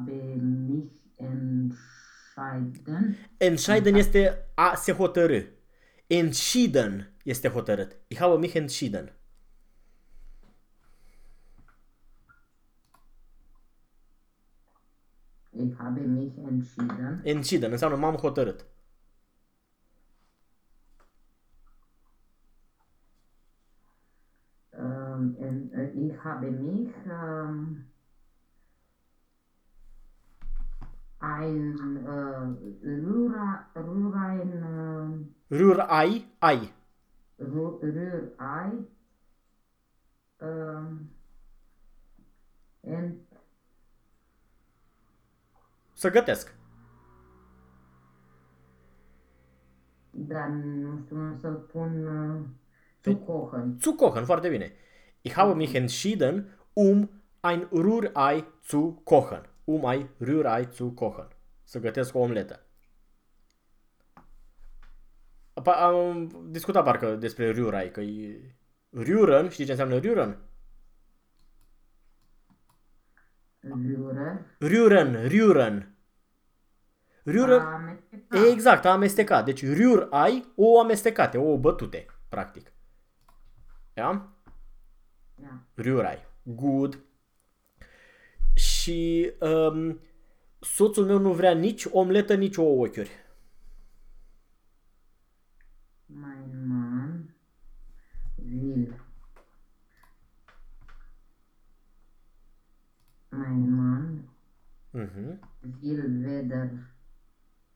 habe mich entschieden. Entscheiden este a se hotărâ. Entschieden este hotărât. Ich habe mich entschieden. Ich habe mich entschieden. Entschieden înseamnă m-am hotărât. Ähm, en- äh, ich habe mich ähm, ein äh, Rührer, Rührein, Rührei, ai. äh, Rü- Rührei ähm, ent, Să gătesc. dar nu știu cum să pun uh, zu kochen. Zu kochen, foarte bine. Ich habe mich entschieden, um ein Rührei zu kochen. Um ein Rührei zu kochen. Să gătesc o omletă. Pa, am discutat parcă despre Rührei, că e... Rühren, știi ce înseamnă Rühren? Rührer. Rühren, Rühren. Rühren, A amesteca. exact, a amestecat. Deci Rührei, o amestecate, o bătute, practic. Da? Ja. Rührei. Good. Și um, soțul meu nu vrea nici omletă, nici ouă ochiuri. Mein Mann will. Mein Mann Mhm. will weder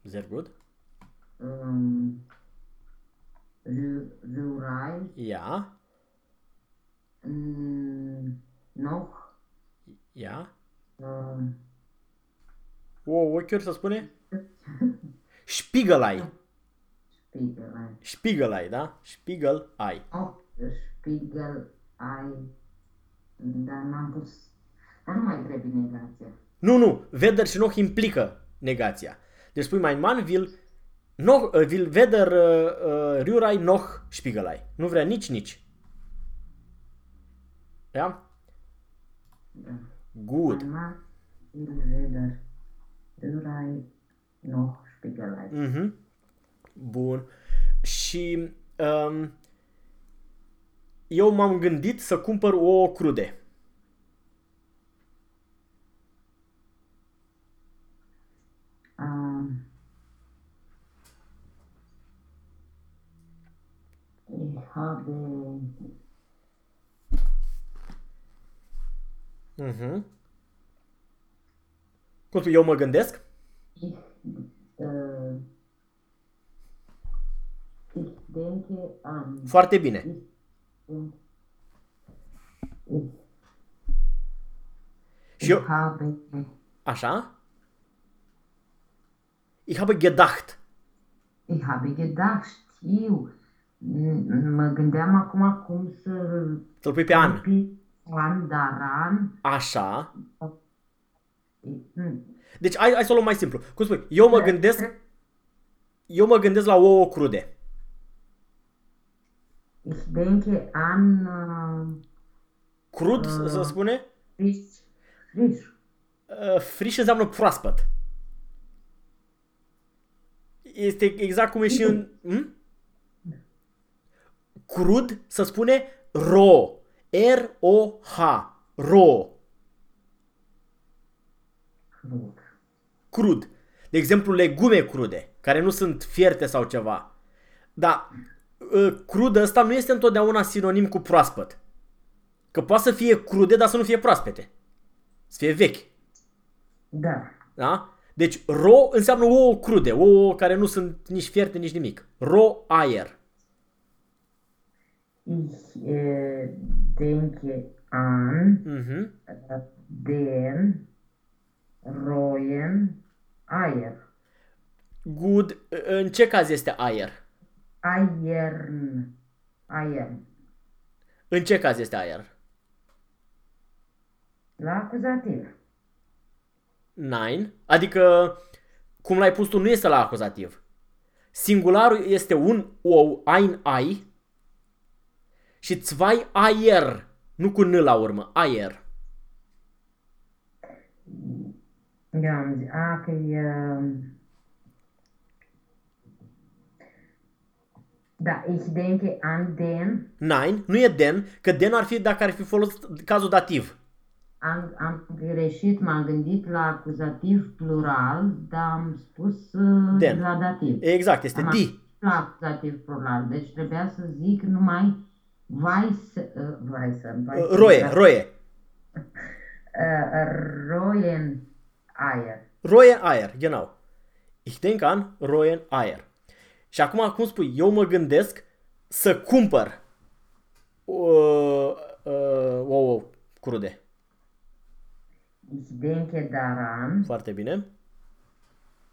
Sehr good. ähm, Rü- Rührei Ja, mm, noch ja. Ähm, Ouă ochiuri, să spune? Spiegelei. Spiegelei. Spiegelei, da? Spiegelei. Auch Spiegelei. Dar n-am pus. Dar nu mai trebuie negația. Nu, nu. Weder și noch implică negația. Deci spui mein Mann will, noch, uh, will weder uh, uh, Rührei noch Spiegelei. Nu vrea nici, nici. Ja? Da. Good. Mein Mann will weder Rührei noch Spiegelei. Mhm. Bun. Și um, eu m-am gândit să cumpăr ouă crude. Ähm, ich habe Mhm. Cum spui, eu mă gândesc? ich, äh, ich denke an. Foarte bine. Ich, denk- ich, Și eu, ich habe așa? Ich habe gedacht. Ich habe gedacht, știu. M- Mă gândeam acum cum să Să-l pui pe an. An, dar an. Așa. Mm. Deci hai, hai să o luăm mai simplu. Cum spui? Eu mă gândesc, eu mă gândesc la ouă crude. Ich denke an uh, Crud, să să spune? frisch. Frisch. Uh, friș înseamnă proaspăt. Este exact cum e și în... Hm? Crud să spune ro. R-O-H. Ro. Crud. Crud. De exemplu, legume crude, care nu sunt fierte sau ceva. Dar uh, crud ăsta nu este întotdeauna sinonim cu proaspăt. Că poate să fie crude, dar să nu fie proaspete. Să fie vechi. Da. Da? Deci ro înseamnă ouă crude, ouă care nu sunt nici fierte, nici nimic. Ro aer. Ich äh, denke an Mhm. äh, den rohen Eier. Good. În ce caz este aer? Eiern. Eiern. În ce caz este aer? La acuzativ. Nein. Adică, cum l-ai pus tu, nu este la acuzativ. Singularul este un ou, ein ai și zwei Eier, nu cu n la urmă, Eier. Eu am zis, a, că e... Da, ich denke an den, Nein, nu e den, că den ar fi dacă ar fi folosit cazul dativ. am, am greșit, m-am gândit la acuzativ plural, dar am spus uh, Den. la dativ. Exact, este Am di. la acuzativ plural, deci trebuia să zic numai Weiss, uh, Weissen, Weissen, Roie, da. roie. Uh, Royen Eier. Roie Eier, genau. Ich denk an Royen Eier. Și acum, cum spui, eu mă gândesc să cumpăr uh, uh, ouă crude. Ich denke daran, Foarte bine.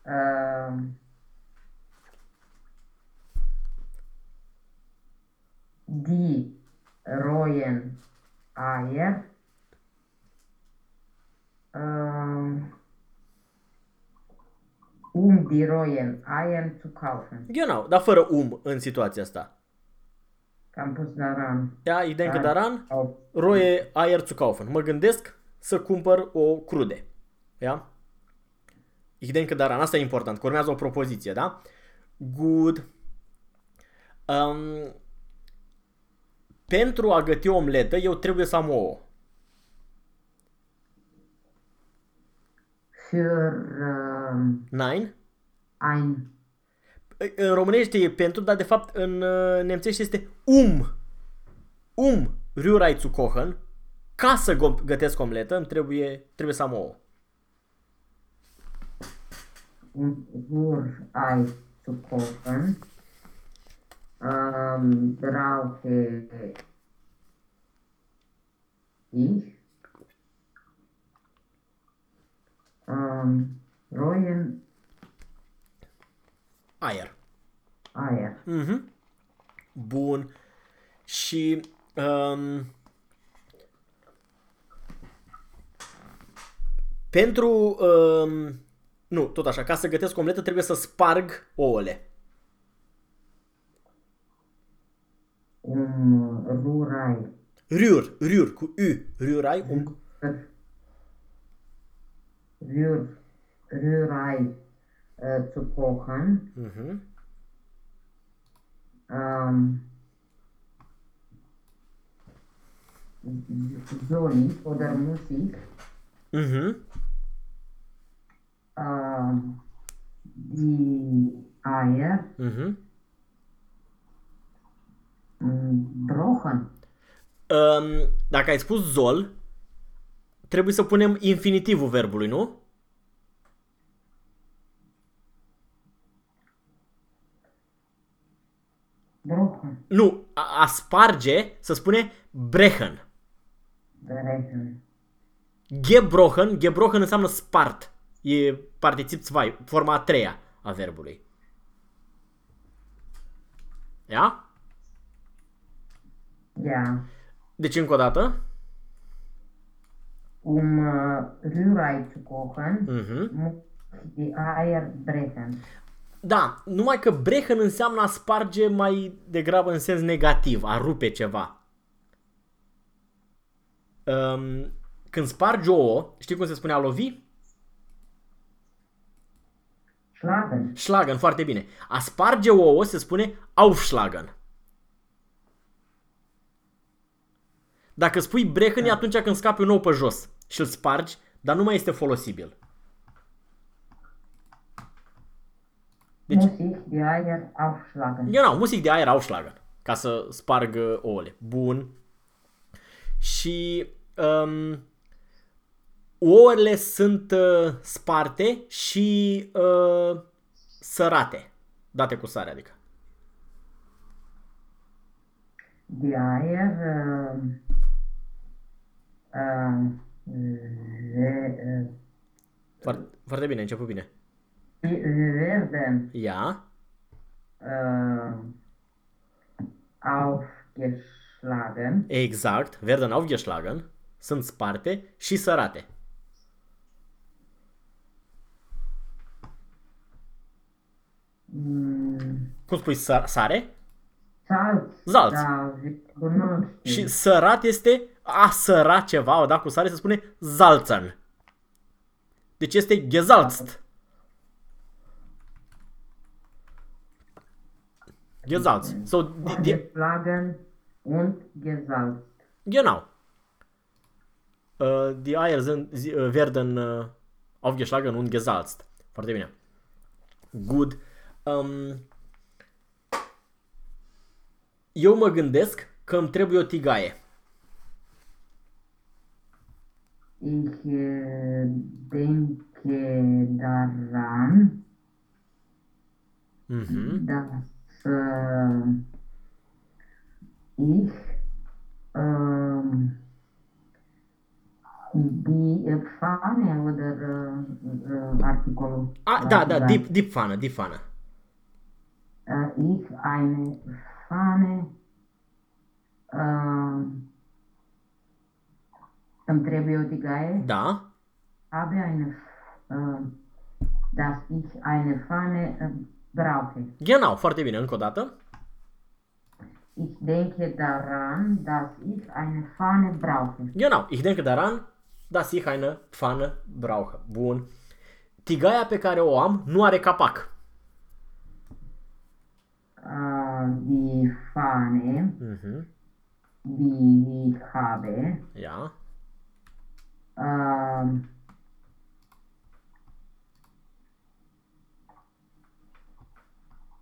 uh, die Royen Eier uh, um die Royen Eier zu kaufen. Genau, dar fără um în situația asta. Că am pus daran. Ja, ich denke Da. daran, Au, roie Eier zu kaufen. Mă gândesc să cumpăr o crude. Ja? Ich denke daran, asta e important, că urmează o propoziție, da? Good. Um, pentru a găti o omletă, eu trebuie să am ouă. für uh, Nein? ein În românește e pentru, dar de fapt în uh, nemțește este um. Um rührei zu kochen. Ca să gom- gătesc omletă, îmi trebuie, trebuie să am ouă. um Rührei zu kochen, ähm, brauche ich ähm, rohen Aer. Eier. Mhm. Bun. Și um, pentru um, nu, tot așa, ca să gătesc omletă trebuie să sparg ouăle. Um Rührei Rür, rür, cu U. Rürai, um, Rühr, Rührei äh, zu kochen, mhm. ähm, soll ich oder muss ich Mhm. ähm, die Eier Mhm. Ähm, brochen? Um, dacă ai spus zol, trebuie să punem infinitivul verbului, nu? Brochen, Nu, a, a sparge să spune brechen. brechen. Gebrochen, gebrochen înseamnă spart. E particip 2, forma a treia a verbului. Ia? Ja, Deci încă o dată. um äh, Rührei zu kochen, Mhm. muss ich die Eier brechen. Da, numai că brechen înseamnă a sparge mai degrabă în sens negativ, a rupe ceva. Um, când spargi o ouă, știi cum se spune a lovi? Schlagen. Schlagen, foarte bine. A sparge o ouă se spune aufschlagen. Dacă spui brechen e atunci când scapi un ou pe jos și îl spargi, dar nu mai este folosibil. Deci- muss ich die Eier aufschlagen. Genau, music de aer aufschlagen. Ca să sparg uh, ouăle. Bun. Și um, ouăle sunt uh, sparte și uh, sărate. Date cu sare, adică. Die Eier äh, äh, we- äh, Foarte, foarte bine, a început bine. die werden Ia. äh, aufgeschlagen. Exact. Werden aufgeschlagen. Sunt sparte și sărate. Mm, Cum spui sa- sare? Salz. Salz. Da, wir benutzen. Și sărat este a săra ceva, o da cu sare se spune salzen. Deci este gesalzt. Gesalzt. So, die, die, Aufgeschlagen und gesalzt. genau. Uh, die Eier sind, sie, uh, werden uh, aufgeschlagen und gesalzt. Foarte bine. Good. Um, eu mă gândesc că îmi trebuie o tigaie. Ich äh, denke daran, Mhm. dass äh, ich ähm, die äh, Pfanne oder äh, äh, Artikel. A, da, da, deep, deep fană, deep fană. Äh, ich eine Pfanne äh, îmi trebuie o tigaie, Da. habe eine, äh, dass ich eine Pfanne äh, brauche. Genau, foarte bine, încă o dată. Ich denke daran, dass ich eine Pfanne brauche. Genau, ich denke daran, dass ich eine Pfanne brauche. Bun. Tigaia pe care o am nu are capac. Äh, die Pfanne, Mhm. die ich habe, Ja. Äh,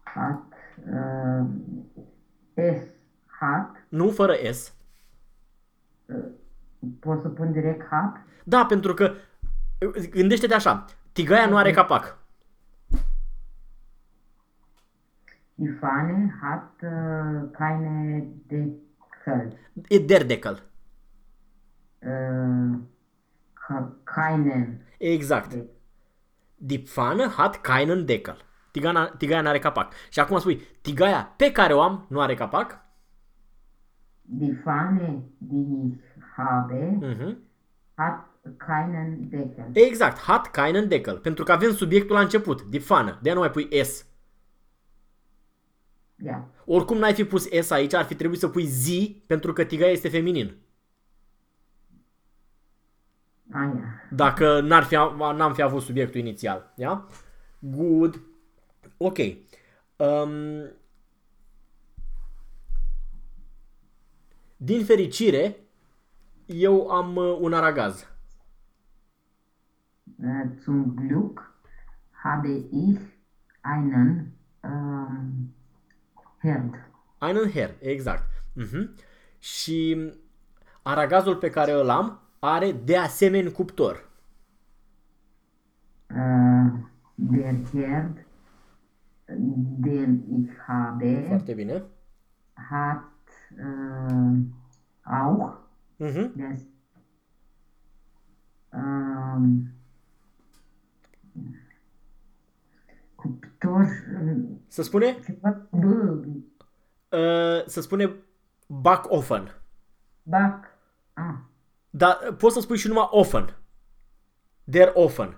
hat, äh, es hat, Nu fără S. pot să pun direct hat, Da, pentru că gândește-te așa. Tigaia nu are capac. die Pfanne hat äh, keine Deckel. E derdecăl. Äh, ke- keinen. Exact. Die Pfanne hat keinen Deckel. Tigaia, tigaia nu are capac. Și acum spui, tigaia pe care o am nu are capac? Die Pfanne, die ich habe, Mhm. hat keinen Deckel. Exact, hat keinen Deckel. Pentru că avem subiectul la început, die Pfanne. De-aia nu mai pui S. Ja, Oricum n-ai fi pus S aici, ar fi trebuit să pui zi, pentru că tigaia este feminin. Ah ja. Dacă n-ar fi, n-am fi avut subiectul inițial. Ja? Good. Ok. Um, din fericire, eu am uh, un aragaz. Äh, zum Glück habe ich einen ähm, Herd. Einen Herd, exact. Mhm. Și aragazul pe care îl am are de asemenea cuptor. Äh, der Herd, den ich habe, Foarte bine. hat äh, auch Mhm. das ähm, cuptor, äh, Se spune, ceva, bă, uh, se spune Backofen. bac, ah, Dar uh, poți să spui și numai ofen. Der Ofen.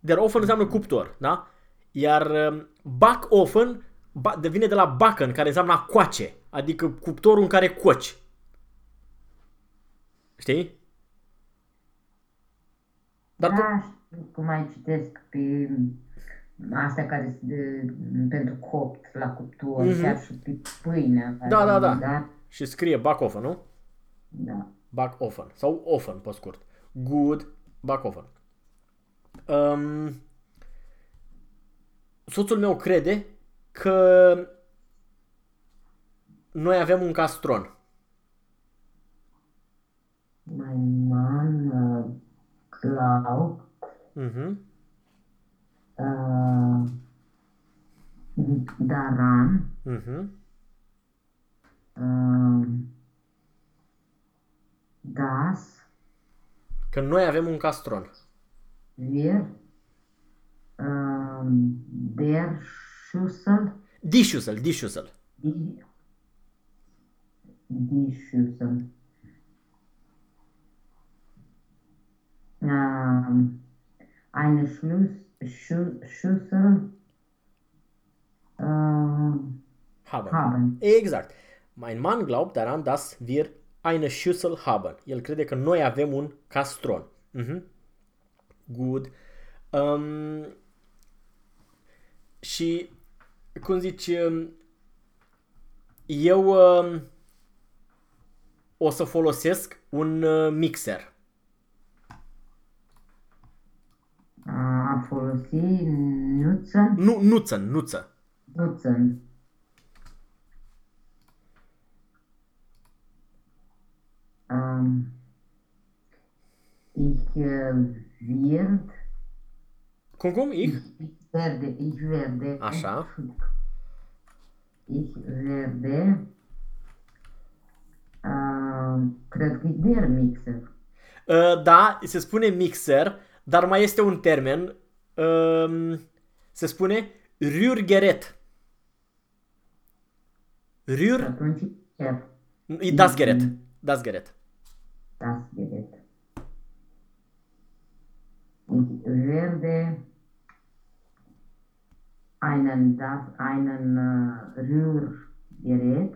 Der Ofen înseamnă cuptor, da? Iar um, Backofen ba- devine de la backen, care înseamnă a coace. Adică cuptorul în care coci. Știi? Dar tu, da, știu cum mai citesc pe astea care sunt de, pentru copt la cuptor, Mhm. chiar și pe pâinea care Da, da, da. da, și scrie Backofen, nu? da. Backofen sau ofen pe scurt. Good Backofen. Um, soțul meu crede că noi avem un castron. Mein Mann äh, glaubt, Mhm. äh, daran, Mhm. Äh, dass Că noi avem un castron. wir äh, der Schüssel, Dișusel, dișusel. die, die Schüssel, ähm, eine Schluss, Schü, Schüssel äh, Haben. haben. Exact. Mein Mann glaubt daran, dass wir eine Schüssel haben. El crede că noi avem un castron. Mhm. Good. Um, și, cum zici, um, eu um, o să folosesc un uh, mixer. A folosi nuță, Nu, nuță, nuță. nuță. Um, ich äh, wird, Cum, cum? Ich? ich werde, ich werde, Așa. ich werde, uh, cred că e der mixer. Uh, da, se spune mixer, dar mai este un termen. Um, se spune rührgerät. Rühr, Atunci chef, e das Gerät. Das Gerät. Das Gerät. Ich werde einen, das, einen äh, Rührgerät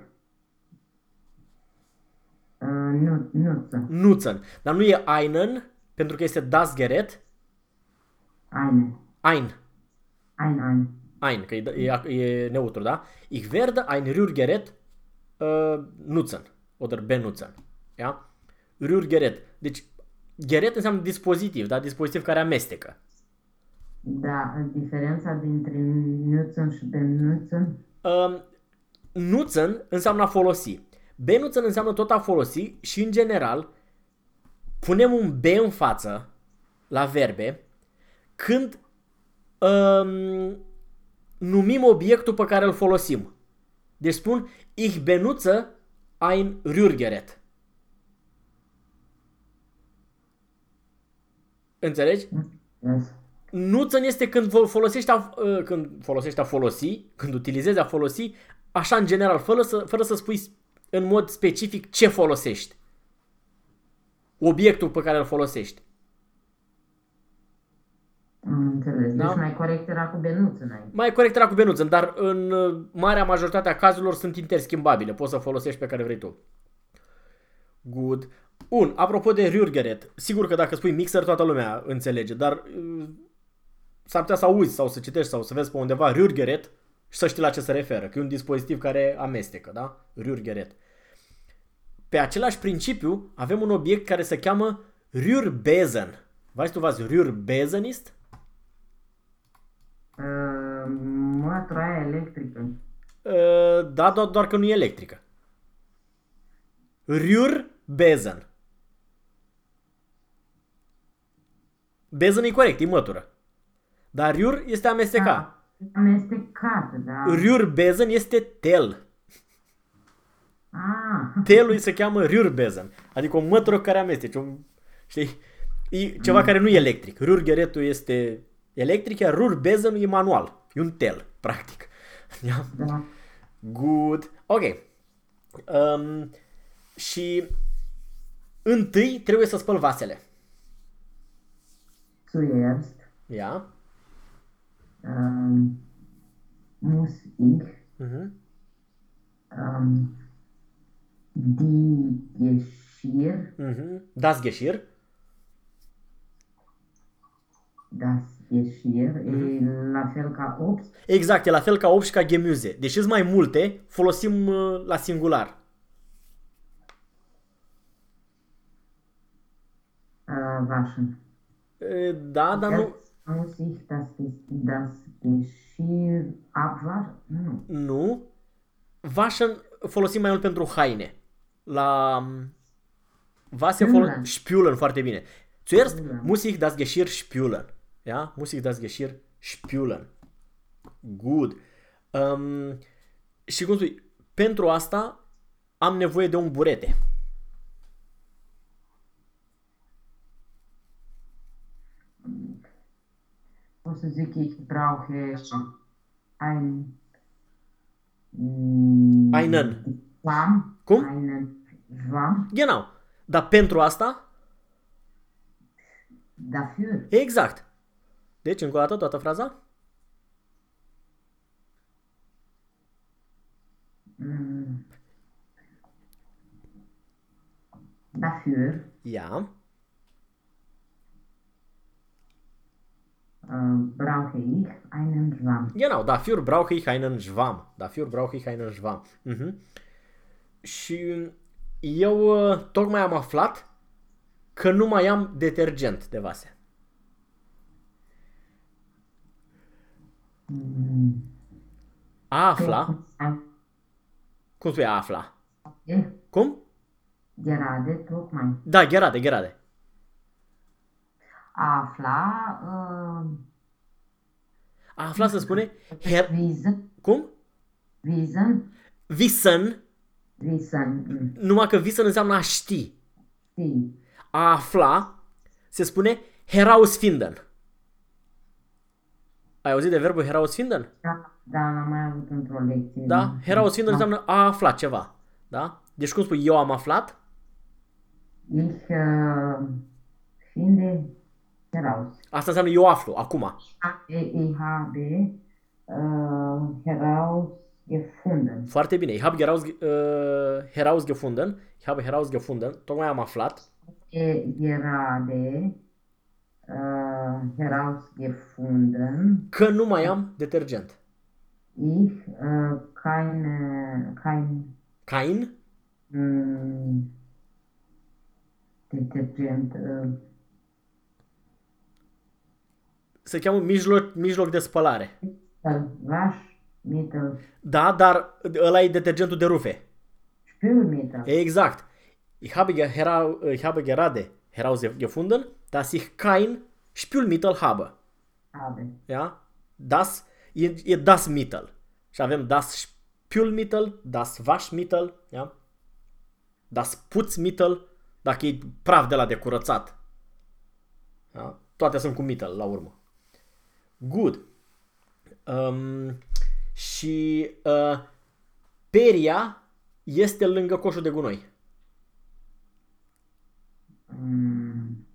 äh, nu- nutzen. Nutzen. Dar nu e einen, pentru că este das Gerät. Eine, Ein. ein, ein. Ein, că e, e, e neutru, da? Ich werde ein Rührgerät uh, nutzen. Oder benutzen. Ja? Rührgerät. Deci, gerät înseamnă dispozitiv, da? Dispozitiv care amestecă. Da, diferența dintre nutzen și benutzen, Um, nutzen înseamnă a folosi. Benutzen înseamnă tot a folosi și, în general, punem un B în față la verbe când um, numim obiectul pe care îl folosim. Deci spun, ich benutze ein Rührgerät. Înțelegi? yes. Nutzen este când fol- folosești a, uh, când folosești a folosi, când utilizezi a folosi, așa în general, fără să, fără să spui în mod specific ce folosești. Obiectul pe care îl folosești. Am înțeles. Da. Deci mai corect era cu benutzen aici. Mai corect era cu benuț, dar în uh, marea majoritate a cazurilor sunt interschimbabile. Poți să folosești pe care vrei tu. Good. Un, apropo de Rührgerät, sigur că dacă spui mixer toată lumea înțelege, dar uh, s-ar putea să auzi sau să citești sau să vezi pe undeva Rührgerät și să știi la ce se referă, că e un dispozitiv care amestecă, da? Rührgerät. Pe același principiu avem un obiect care se cheamă Rührbesen. Weißt du was Rührbesen ist? Uh, mătru aia electrică. Uh, da, doar, doar că nu e electrică. Rührbesen. Besen e corect, e mătură. Dar Rühr este amestecat. Amestecat, da. Rührbesen este tel. Ah, Telul se cheamă Rührbesen. Adică o mătură care amestece. Un, știi? E ceva care nu e electric. Rührgerätul este electric, iar Rührbesenul e manual. E un tel, practic. Ia? da. Good. Ok. Um, și întâi trebuie să spăl vasele. Zuerst Ia? ähm, muss ich Mhm. ähm, die Geschirr, Mhm. Das Geschirr. das Geschirr, e la fel ca Obst, Exact, e la fel ca 8 și ca Gemüse. Deși sunt mai multe, folosim uh, la singular. äh, waschen. E, Da, dar nu... Jetzt muss ich das, das Geschirr abwaschen? Nu. Nu. Waschen folosim mai mult pentru haine. La um, vase Spülen. folosim spülen foarte bine. Zuerst Spülen. muss ich das Geschirr spülen. Ja? Muss ich das Geschirr spülen. Good. Um, și cum spui, pentru asta am nevoie de un burete. O să zic, ich brauche ein mm, Einen. Schwamm. Cum? Einen Schwamm. Genau. Dar pentru asta, Dafür. exact. Deci, încă o dată, toată fraza? Mm. Dafür Ja. Brauche ich einen Schwamm. Genau, dafür brauche ich einen Schwamm. Dafür brauche ich einen Schwamm. Mhm. Și eu uh, tocmai am aflat că nu mai am detergent de vase. Mm. A afla? Cum spui a afla? E, Cum? Gerade, tocmai. Da, gherade, gherade. A afla, uh, A afla se spune her... wissen, Cum? wissen, Wissen, wissen, mm, numai că wissen înseamnă a ști. știi. A afla se spune herausfinden. Ai auzit de verbul herausfinden? Da, da, l-am mai avut într-o lecție. Da? Herausfinden înseamnă a afla ceva. Da? Deci cum spui eu am aflat? Ich uh, finde heraus. Asta înseamnă eu aflu, acum. Ich habe uh, herausgefunden. Foarte bine. Ich habe heraus, uh, herausgefunden. Ich habe herausgefunden. Tocmai am aflat. E gerade uh, herausgefunden. Că nu mai am detergent. Ich uh, keine, kein Cain? mm, detergent. Uh, Se cheamă mijloc, mijloc de spălare. Waschmittel, Da, dar ăla e detergentul de rufe. Spülmittel. Exact. Ich habe, ge- hera, ich habe gerade herausgefunden, dass ich kein Spülmittel habe. habe. Ja? Das e, e das Mittel. Și avem das Spülmittel, das Waschmittel, ja? das Putzmittel, dacă e praf de la de curățat. Da? Toate sunt cu mittel la urmă. Good. Um, și uh, peria este lângă coșul de gunoi. Mm,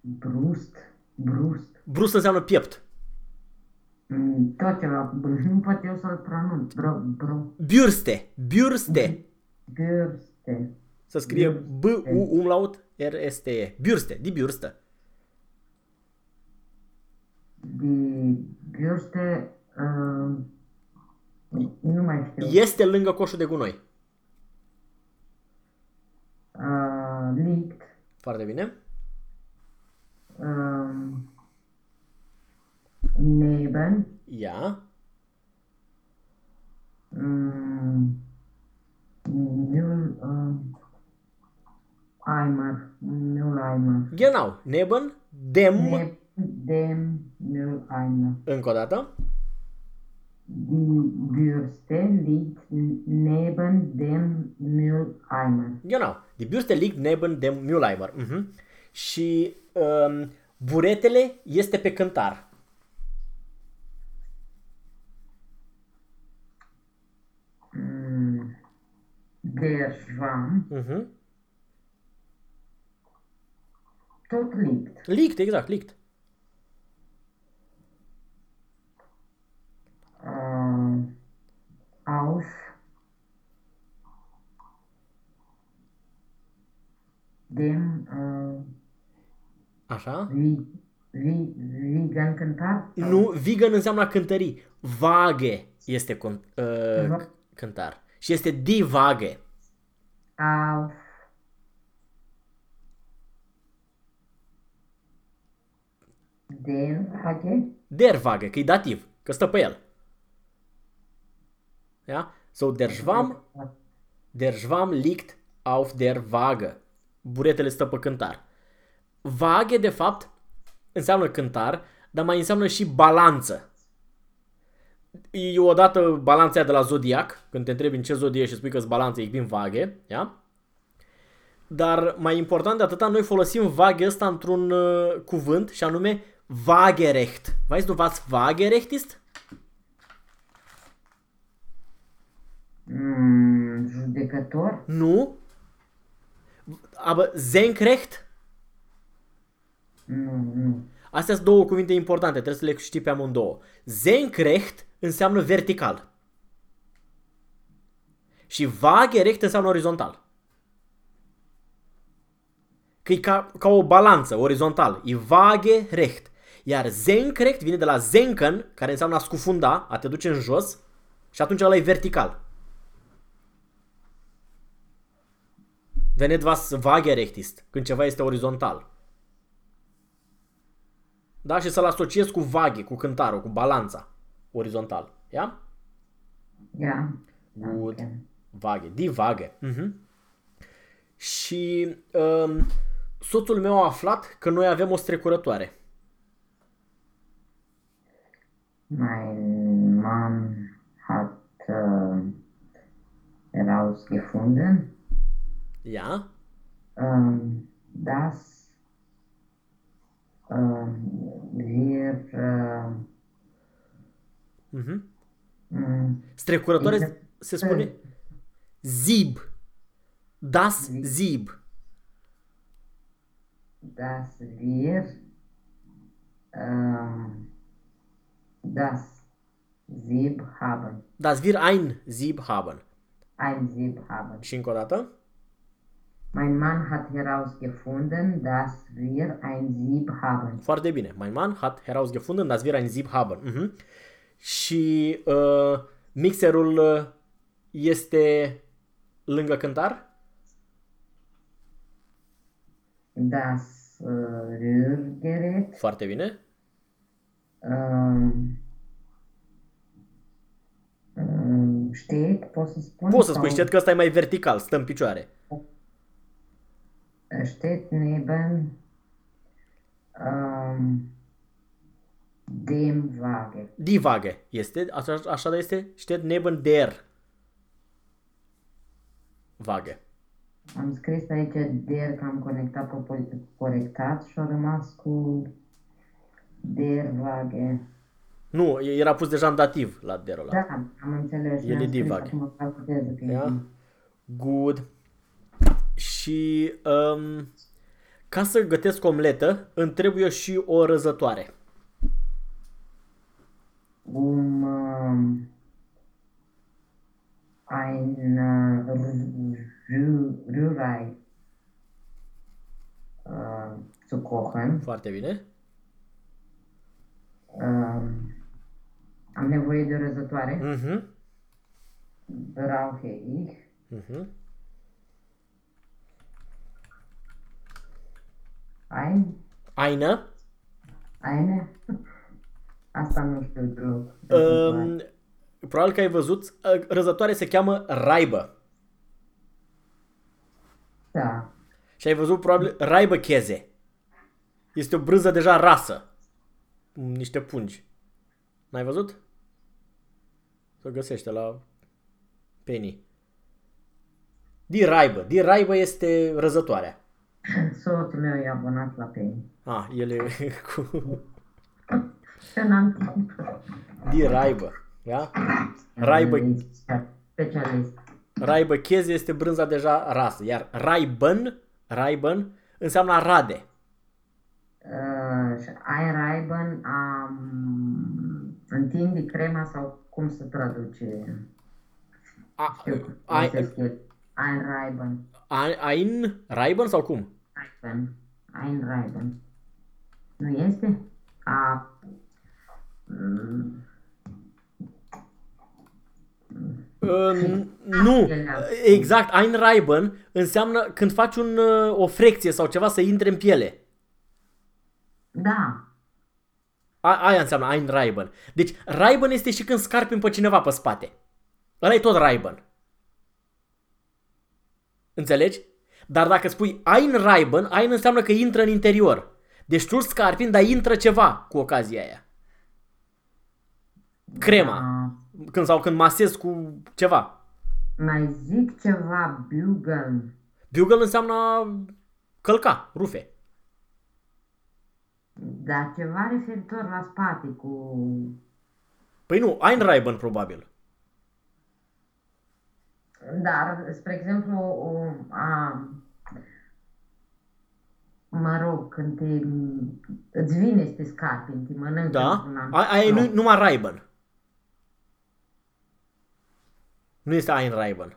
Brust, brust. Brust înseamnă piept. Mm, Tot ceva, nu pot eu să-l pronunț. Bro, bro, Bürste. Bürste. bürste. Să scrie B U umlaut R S T E. Bürste, die Bürste. De bürste, uh, nu mai știu. Este lângă coșul de gunoi. Uh, liegt, Foarte bine. uh, neben, Ia. mm, Müll, uh, Eimer, Mülleimer. Genau. Neben dem. Neben dem Mülleimer. Încă o dată. Die Bürste liegt neben dem Mülleimer. Genau. Die Bürste liegt neben dem Mülleimer. Mhm. Și um, buretele este pe cântar. Mm, Der Schwamm Mhm. tot liegt. Liegt, exact, liegt. Auf dem äh, Așa. wie, wie, vegan cântar? Nu, vegan înseamnă a cântări. Vage este con, uh, Va- c- cântar. Și este die Vage. Auf den Hage Der Vage, că e dativ, că stă pe el. Ja? So, der Schwamm, der Schwamm liegt auf der Waage. Buretele stă pe cântar. Vage, de fapt, înseamnă cântar, dar mai înseamnă și balanță. E odată balanța aia de la zodiac, când te întrebi în ce zodie și spui că-s balanță, e bine vage, ja? Dar mai important de atâta, noi folosim vage ăsta într-un uh, cuvânt și anume waagerecht. Weißt du was waagerecht ist? Mm, judecător, Nu. Aber senkrecht? nu, nu. Astea sunt două cuvinte importante, trebuie să le știi pe amândouă. Senkrecht înseamnă vertical. Și waagerecht înseamnă orizontal. Că e ca, ca o balanță orizontal. E waagerecht. Iar senkrecht vine de la senken, care înseamnă a scufunda, a te duce în jos, și atunci ăla e vertical. Wenn etwas waagerecht ist, când ceva este orizontal. Da? Și să-l asociez cu vaghe, cu cântarul, cu balanța orizontal. Ia? Ja. Good. Danke. Vaghe. Die Vaghe. Mhm. Și um, soțul meu a aflat că noi avem o strecurătoare. Mein Mann hat äh, herausgefunden, Ia? ähm, dass ähm, wir äh, Mhm. m, Strecurătoare Exact. se spune zib. Das Zib. zib. dass wir ähm, das Sieb haben. Das wir ein Sieb haben. Ein Sieb haben. Și încă o dată. Mein Mann hat herausgefunden, dass wir ein Sieb haben. Foarte bine. Mein Mann hat herausgefunden, dass wir ein Sieb haben. Mhm. Și uh, mixerul uh, este lângă cântar? Das äh, Rührgerät Foarte bine. ähm, ähm, steht, poți să spun? Poți să spui, sau- știi că ăsta e mai vertical, stă în picioare. Steht neben ähm, dem Wagen. Die Waage este, așa, așa este, steht neben der Waage. Am scris aici der că am conectat propoi- corectat și a rămas cu der Wagen. Nu, era pus deja în dativ la derul ăla. Da, am înțeles. El mi-am e scris divag. Acum calculez că e Da? Good. Și um, ca să gătesc omletă, îmi trebuie și o răzătoare. um ähm, ein äh, Rü- Rü- Rührei äh, zu kochen. Foarte bine. Ähm, am nevoie de o răzătoare. Mhm. Brauche ich Mhm. Ein, Eine. eine. Asta nu știu deloc. Um, probabil că ai văzut, uh, răzătoare se cheamă raibă. Da. Și ai văzut probabil raibă cheze. Este o brânză deja rasă. Niște pungi. N-ai văzut? Să o găsește la Penny. Di raibă. Di raibă este răzătoarea. Soțul meu e abonat la Penny. Ah, el e cu... Că n-am timp. Di raibă. Da? Raibă, Specialist. raibă cheze este brânza deja rasă. Iar raibăn, raibăn înseamnă a rade. Uh, și ai Raiban um, întinde crema sau cum se traduce? A, Știu cum ai, folosesc el. Ein Raiban. ai, ein raibăn sau cum? Raiban. Ein Raiban. Nu este? A... Mm, Uh, nu, exact, Einreiben înseamnă când faci un, uh, o frecție sau ceva să intre în piele. Da. A, aia înseamnă Einreiben. Deci, Reiben este și când scarpi pe cineva pe spate. Ăla e tot Reiben. Înțelegi? Dar dacă spui Einreiben, Ein înseamnă că intră în interior. Deci tu îl scarpi, dar intră ceva cu ocazia aia. Crema. A, Când, sau când masezi cu ceva. mai zic ceva, bugle. Bugle înseamnă a călca, rufe. Dar ceva referitor la spate cu... Păi nu, Einreiben probabil. Dar, spre exemplu, o, a, mă rog, când te, îți vine să te scapi, te mănânci Da? într-una. A- Aia e Nu. nu, numai Reiben. Nu este Einreiben.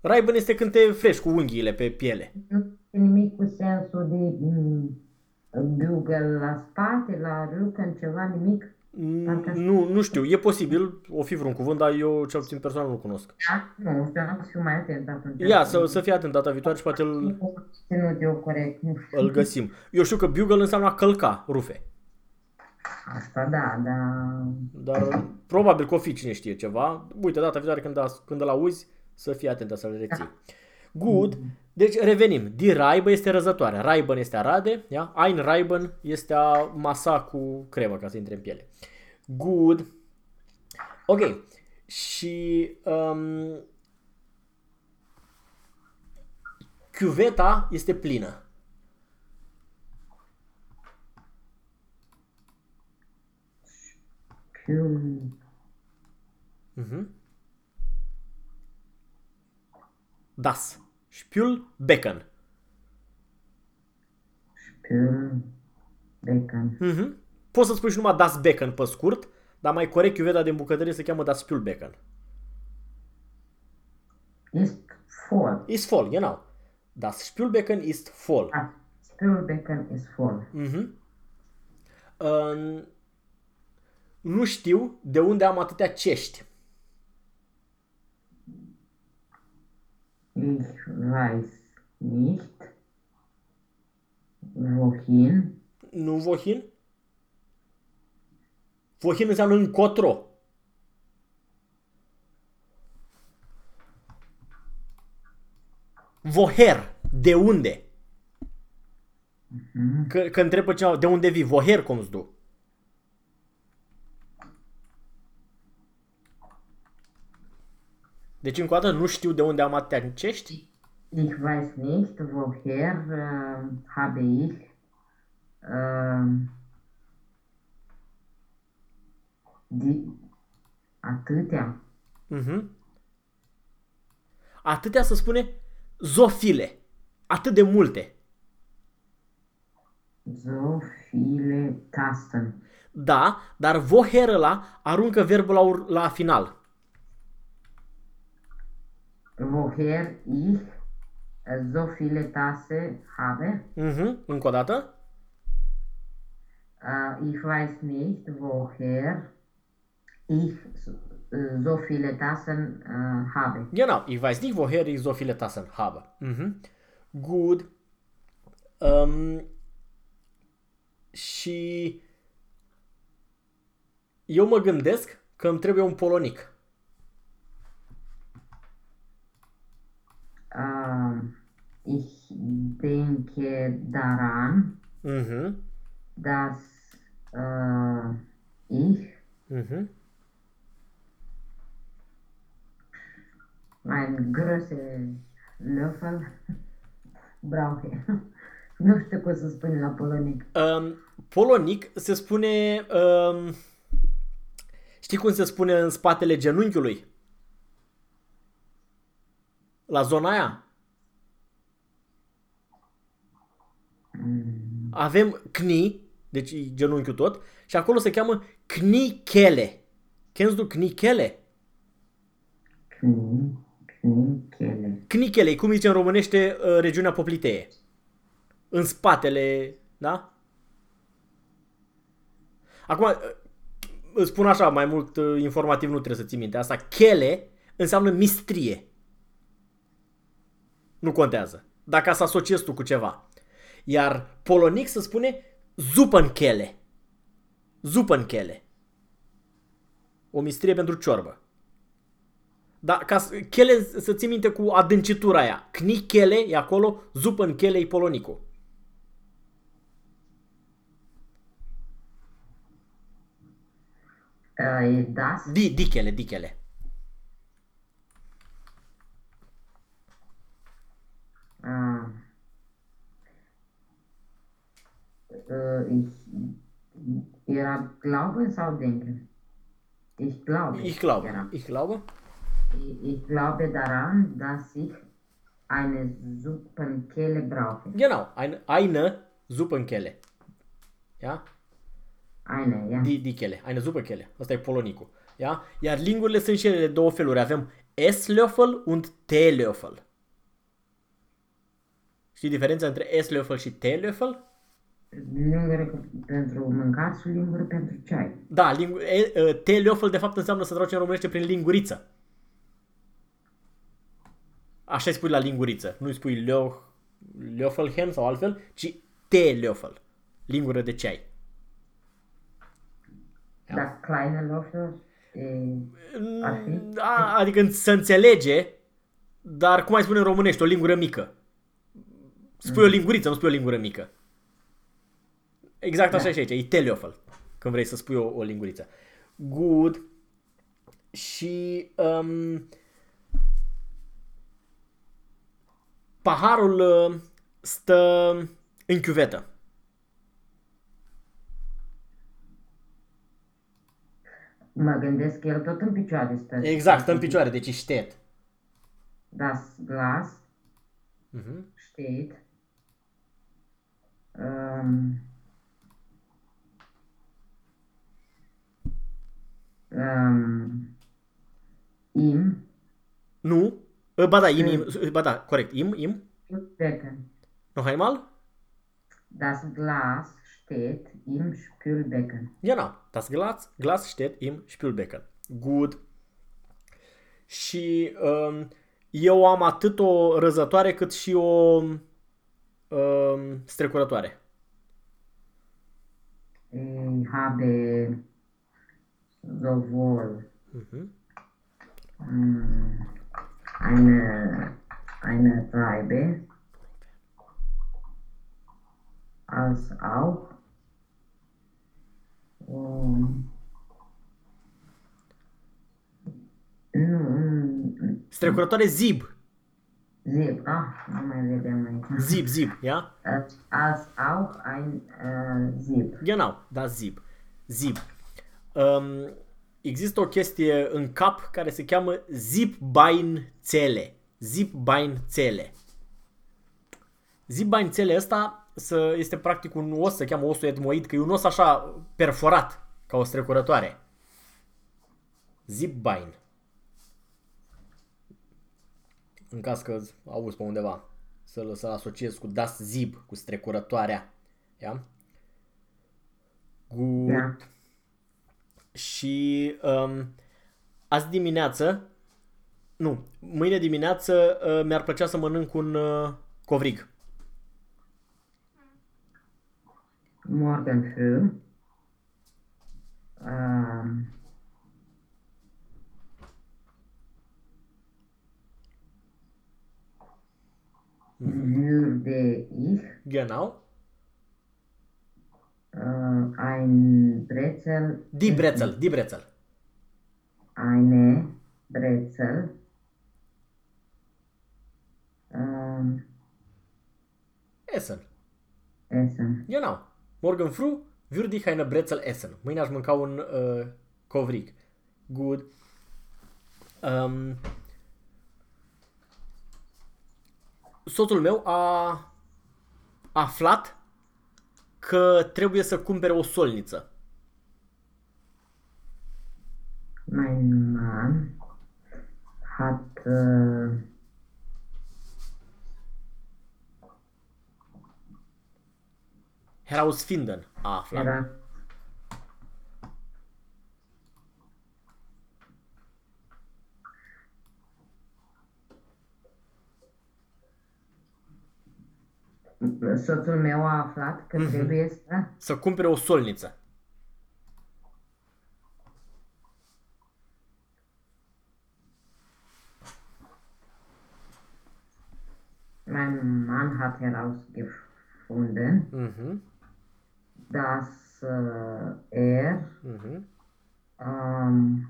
Raiban este când te frești cu unghiile pe piele. Nu e nimic cu sensul de mm, bugle la spate, la lucan, ceva, nimic. Parcă- Nu, nu știu, e posibil, o fi vreun cuvânt, dar eu cel puțin personal nu cunosc. Da? Nu, știu, am să fiu mai atent atunci. Ia, să, să fii atent data viitoare și poate îl, Nu ținut eu corect, nu știu. îl găsim. Eu știu că bugle înseamnă a călca rufe. Asta da, da. Dar probabil că o fi cine știe ceva. Uite, data viitoare când, a- când îl auzi, să fii atent să-l reții. Good. Deci revenim. Di Raibă este răzătoare. Raiban este Arade. Ja? Ein Raiban este a masa cu cremă ca să intre în piele. Good. Ok. Și um, cuveta este plină. Piul, Das. Spiul Becken. piul, becan. Mhm. Poți să spui și numai Das Becken pe scurt, dar mai corect chiuveta din bucătărie se cheamă Das Spielbecken. Ist voll. Ist voll, genau. Das Spielbecken ist voll. Ah, Spülbecken ist voll. Mhm. Uh, nu știu de unde am atâtea cești. Ich weiß nicht, wohin Nu Vohin? Vohin înseamnă încotro. Voher. De unde? Că, că întrebă cineva, de unde vii? Voher, cum îți du? Deci, încă o dată, nu știu de unde am atâtea cești. Ich weiß nicht, woher äh, habe ich äh, die atâtea. Mhm. Atâtea să spune zofile. Atât de multe. So viele Tasten. Da, dar voher ăla aruncă verbul la, ur- la final. Woher ich äh, so viele Tasse habe. Mhm. Încă o dată. Äh, ich weiß nicht, woher ich so, äh, so viele Tassen äh, habe. Genau, ich weiß nicht, woher ich so viele Tassen habe. Mhm. Gut. Um, și eu mă gândesc că îmi trebuie un polonic. Äh, ich denke daran, Mhm. dass äh, ich Mhm. ein große Löffel brauche. Nu știu cum să spun la polonic. Um, polonic se spune... Um, știi cum se spune în spatele genunchiului? La zona aia? Avem cni, deci e genunchiul tot, și acolo se cheamă knichele. Kennst du knichele? Knie, kniechele. Knichele, cum zice în românește uh, regiunea Poplitee. În spatele, da? Acum, uh, îți spun așa, mai mult uh, informativ nu trebuie să ții minte asta. Chele înseamnă mistrie. Nu contează. Dacă să asociezi tu cu ceva. Iar polonic se spune zupanchele. Zupanchele. O mistrie pentru ciorbă. Da, ca să, chele să ții minte cu adâncitura aia. Cni chele e acolo, zupă în chele e polonicul. Äh, das Di, dichele, dichele. äh, äh, ich era Glaube sau denken? Ich glaube. Ich glaube. Era. Ich glaube. Ich, ich glaube daran, dass ich eine Suppenkelle brauche. Genau, eine, eine zupă în chele. Ia? Eine, ja. Di, dichele, eine zupă chele. Asta e polonicul. Ia? Iar lingurile sunt și ele de două feluri. Avem Esslöffel und Teelöffel. Știi diferența între Esslöffel și Teelöffel? Lingură pentru mâncat și lingură pentru ceai. Da, lingu- e, e, Teelöffel de fapt înseamnă să traduce în românește prin linguriță. Așa îi spui la linguriță. Nu îi spui leo, Löffelchen sau altfel, ci Teelöffel. Lingură de ceai. Dar kleine Löffel e... Ar fi? Da, adică să înțelege, dar cum ai spune în românești, o lingură mică. Spui o linguriță, nu spui o lingură mică. Exact așa Da. și aici, e teleofel, când vrei să spui o, o linguriță. Good. Și um, paharul uh, stă în chiuvetă. Mă gândesc că el tot în picioare stă. Exact, stă în picioare, deci e ștet. Das Glas Mhm. steht ähm, ähm, im Nu? Ba da, im, im, ba da, corect, im, im. Becken. Noch einmal? Das Glas steht im Spülbecken. Genau, das Glas, Glas steht im Spülbecken. Good. Și um, eu am atât o răzătoare cât și o um, strecurătoare. Ich habe sowohl Mhm. mm, eine, eine Reibe als auch um, nu, mm, Strecurătoare zib. Zip, ah, nu mai vedeam aici. Zib, zib, ja? Als, als auch ein äh, Zip. Genau, da zib. Zib. Um, există o chestie în cap care se cheamă Zipbeinzelle. Zipbeinzelle. Zipbeinzelle ăsta să, este practic un os, se cheamă osul etmoid, că e un os așa perforat, ca o strecurătoare. Zipbein. În caz că auzi pe undeva să-l, să-l asociez cu das zib, cu strecurătoarea. Ia? Good. Ja. Și um, azi dimineață, nu, mâine dimineață uh, mi-ar plăcea să mănânc un uh, covrig. Morgen früh. Ähm, würde ich Genau. Äh, ein Brezel, Die Brezel, die Brezel. eine Brezel, ähm, Essen. essen. Genau. Morgen früh würde ich eine Brezel essen. Mâine aș mânca un uh, covrig. Good. Um, soțul meu a aflat că trebuie să cumpere o solniță. Mein Mann hat äh, Herausfinden a aflat. era Soțul meu a aflat că trebuie să Să cumpere o solniță. Mein Mann hat herausgefunden, Mhm. dass äh, er Mhm. ähm,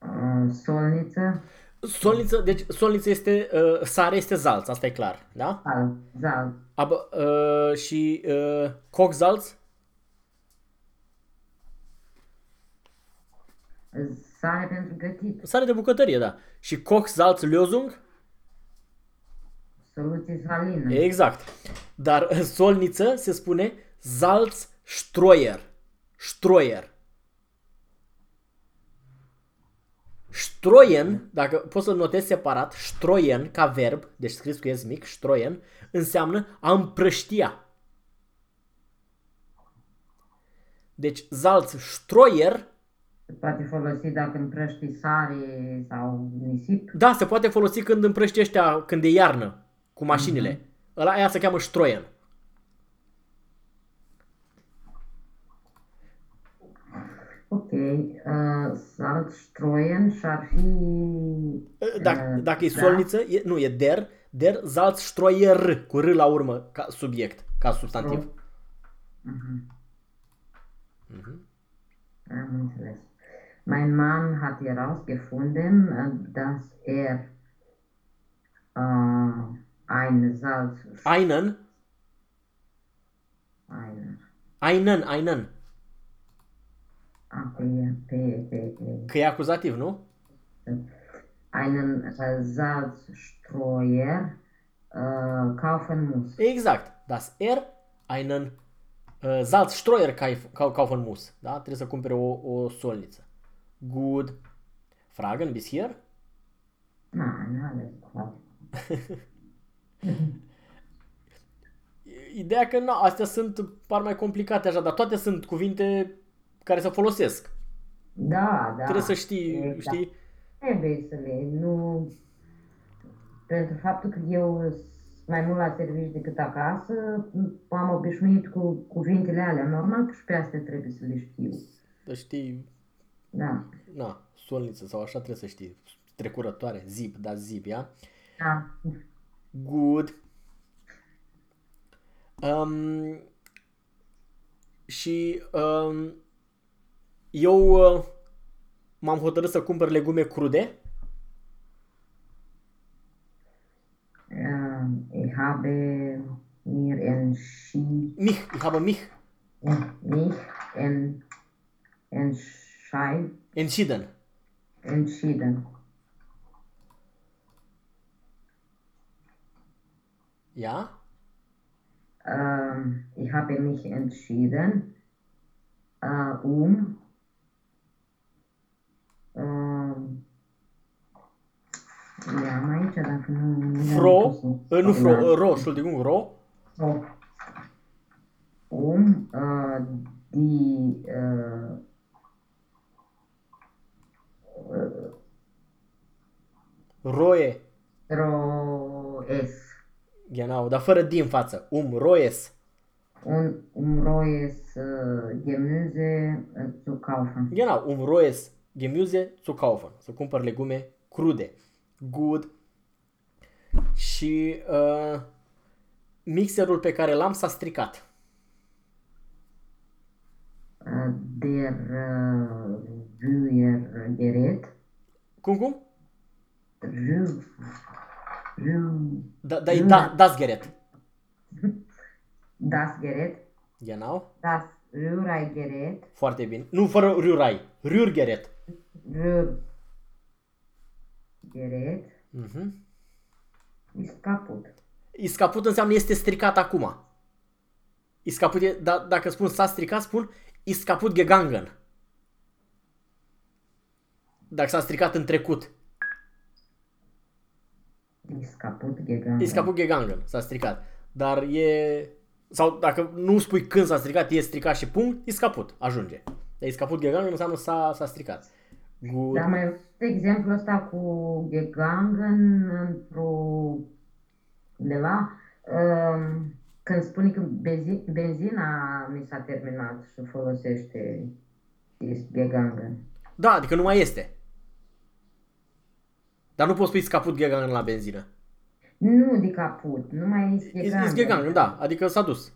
äh, Solniță, Solniță, deci solniță este, uh, sare este zalț, asta e clar, da? Sal, Sal, Ab, uh, și uh, Kochsalz, sare pentru gătit, sare de bucătărie, da. Și Kochsalz Lösung, soluție salină. exact. Dar uh, solniță se spune Salzstreuer. Streuer. Stroien, dacă poți să-l notezi separat, stroien ca verb, deci scris cu S mic, stroien, înseamnă a împrăștia. Deci Salz Stroyer, Se poate folosi dacă împrăști sare sau nisip. da, se poate folosi când împrăști ăștia, când e iarnă, cu mașinile. Ăla, aia se cheamă Stroien. Ok. Uh, Salzstreuen și-ar fi... Dacă, uh, dacă e da? solniță, e, nu, e der, der Salzstreuer, cu R la urmă, ca subiect, ca substantiv. Mhm. Mhm. Am înțeles. Mein Mann hat herausgefunden, äh, dass er äh, ein Salz... Einen, Ein, einen, einen, a, pe, pe, pe, pe, că e acuzativ, nu? einen äh, Salzstreuer äh, kaufen muss. Exact. Das er einen uh, Salzstreuer kauf- kau- kaufen muss. Da? Trebuie să cumpere o, o solniță. Good. Fragen bis hier? Nein, alles klar. Ideea că na, astea sunt par mai complicate așa, dar toate sunt cuvinte care se folosesc. Da, da. Trebuie să știi, Exact. știi? Trebuie să le, nu... Pentru faptul că eu sunt mai mult la serviciu decât acasă, am obișnuit cu cuvintele alea. Normal că și pe astea trebuie să le știu. Să știi, Da. na, solniță sau așa trebuie să știi. Trecurătoare, zip, da, zip, ia? Da. Good. Um, și um, eu uh, m-am hotărât să cumpăr legume crude. Äh, Ich habe mir entschieden, Mich, ich habe mich mich en, entscheid, entschieden. entschieden. Ja? Ähm, ich habe mich entschieden, äh, um le-am aici, dacă nu... nu le-am Fro, pus în- uh, nu fro, la- uh, ro, Entschuldigung, ro. Fro. Um äh, die äh, Roe, Roes genau, dar fără din față. Um, roes. und um Roes äh, Gemüse äh, zu kaufen. Genau, um roes Gemüse zu kaufen. Să cumpăr legume crude. Good. Și uh, mixerul pe care l-am s-a stricat. Äh, der äh, Rührgerät, Cum, cum? Rühr, Rühr, Da, da, da, das Gerät. das Gerät, Genau. das Rührgerät, Foarte bine. Nu fără Rührei. Rührgerät. Rührgerät Mhm. ist kaputt. Iscaput înseamnă este stricat acum. Iscaput e, da, dacă spun s-a stricat, spun iscaput gegangen. Dacă s-a stricat în trecut. Ist kaputt gegangen. Iscaput gegangen. S-a stricat. Dar e... Sau dacă nu spui când s-a stricat, e stricat și punct, iscaput. Ajunge. Dar iscaput gegangen înseamnă s-a, s-a stricat. Good. Dar mai văzut exemplul ăsta cu gegangen într-o undeva, um, când spune că benzi, benzina mi s-a terminat și folosește ist gegangen. Da, adică nu mai este. Dar nu poți spui iscaput gegangen la benzină. Nu de caput, nu mai ist Is, gegangen. is gegangen, da. Adică s-a dus.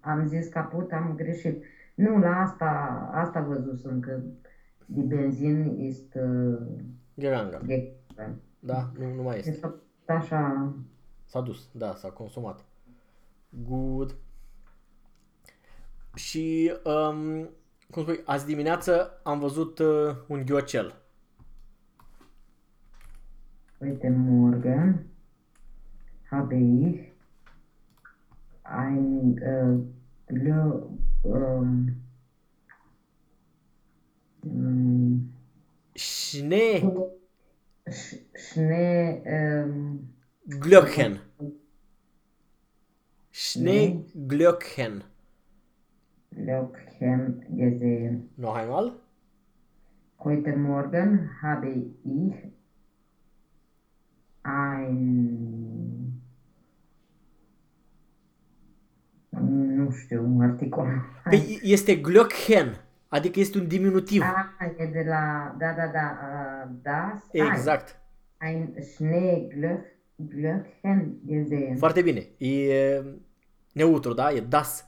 Am zis caput, am greșit. Nu, la asta, asta văzusem că de benzin este uh, Gegangen. gegangen. Da, nu, nu mai este. Este așa, S-a dus, da, s-a consumat. Good. Și, um, cum spui, azi dimineață am văzut uh, un ghiocel. Heute Morgen habe ich ein äh, Glo- ähm, mm, Schnee Sch- Schnee, ähm, Glöckchen. Schnee Glöckchen. Glöckchen gesehen. Noch einmal. Heute Morgen habe ich ein, nu știu, un articol. Păi este Glöckchen, adică este un diminutiv. Ah, e de la, da, da, da, uh, das, Exact. ein Schneeglöckchen gesehen. Foarte bine. E neutru, da? E das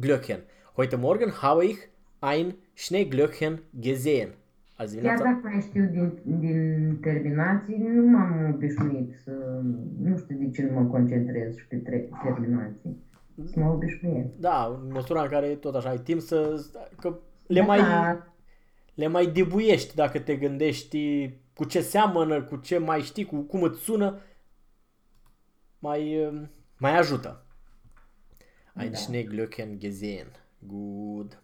Glöckchen. Heute Morgen habe ich ein Schneeglöckchen gesehen. Azi Chiar dimineața? dacă mai știu din, din terminații, nu m-am obișnuit să, nu știu de ce nu mă concentrez și pe tre- terminații. Să mă obișnuiesc. Da, în măsura în care tot așa ai timp să... Că le Da, mai, le mai debuiești dacă te gândești cu ce seamănă, cu ce mai știi, cu cum îți sună, mai, mai ajută. Ein Da. Schneeglöckchen gesehen. Good.